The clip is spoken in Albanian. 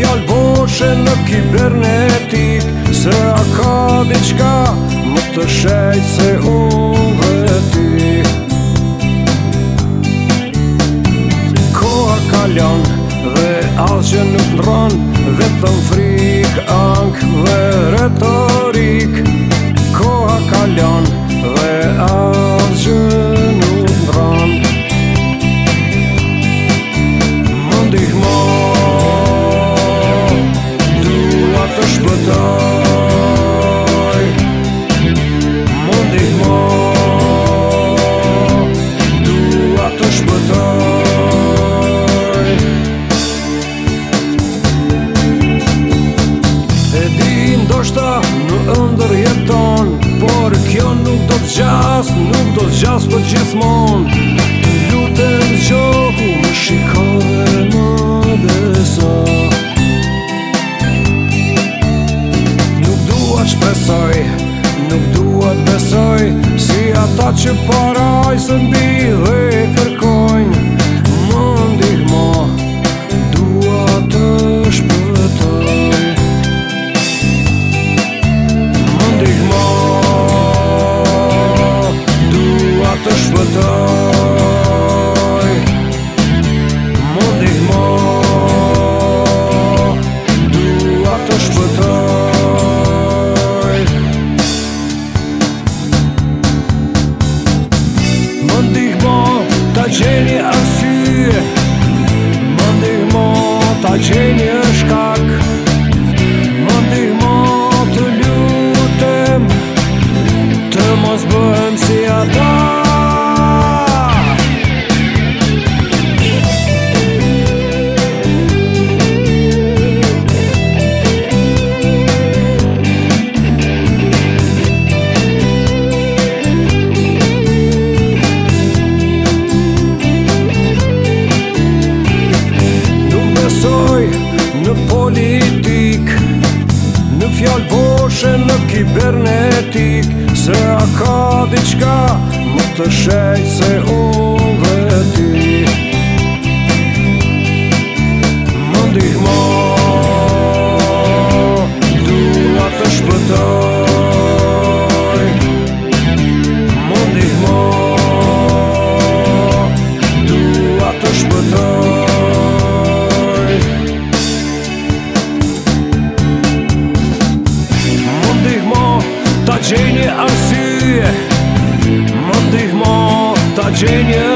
fjallë boshe në kibernetik Se a ka diqka më të shejt se unë dhe ti Koa kalon dhe asgjë nuk ndron Vetëm dër jetë ton Por kjo nuk do të gjas Nuk do të gjas për gjithë Lutem Lutën gjohu Më shikohë në dësa Nuk dua që presoj Nuk dua të besoj Si ata që paraj Së ndi dhe kërkoj vëtoj Mundi mo Dua të shpëtoj Mundi mo Ta qeni arsye Mundi mo Ta qeni arsye Fjallë boshën në kibernetik Se a ka diqka Më të shekë se u veti Virginia.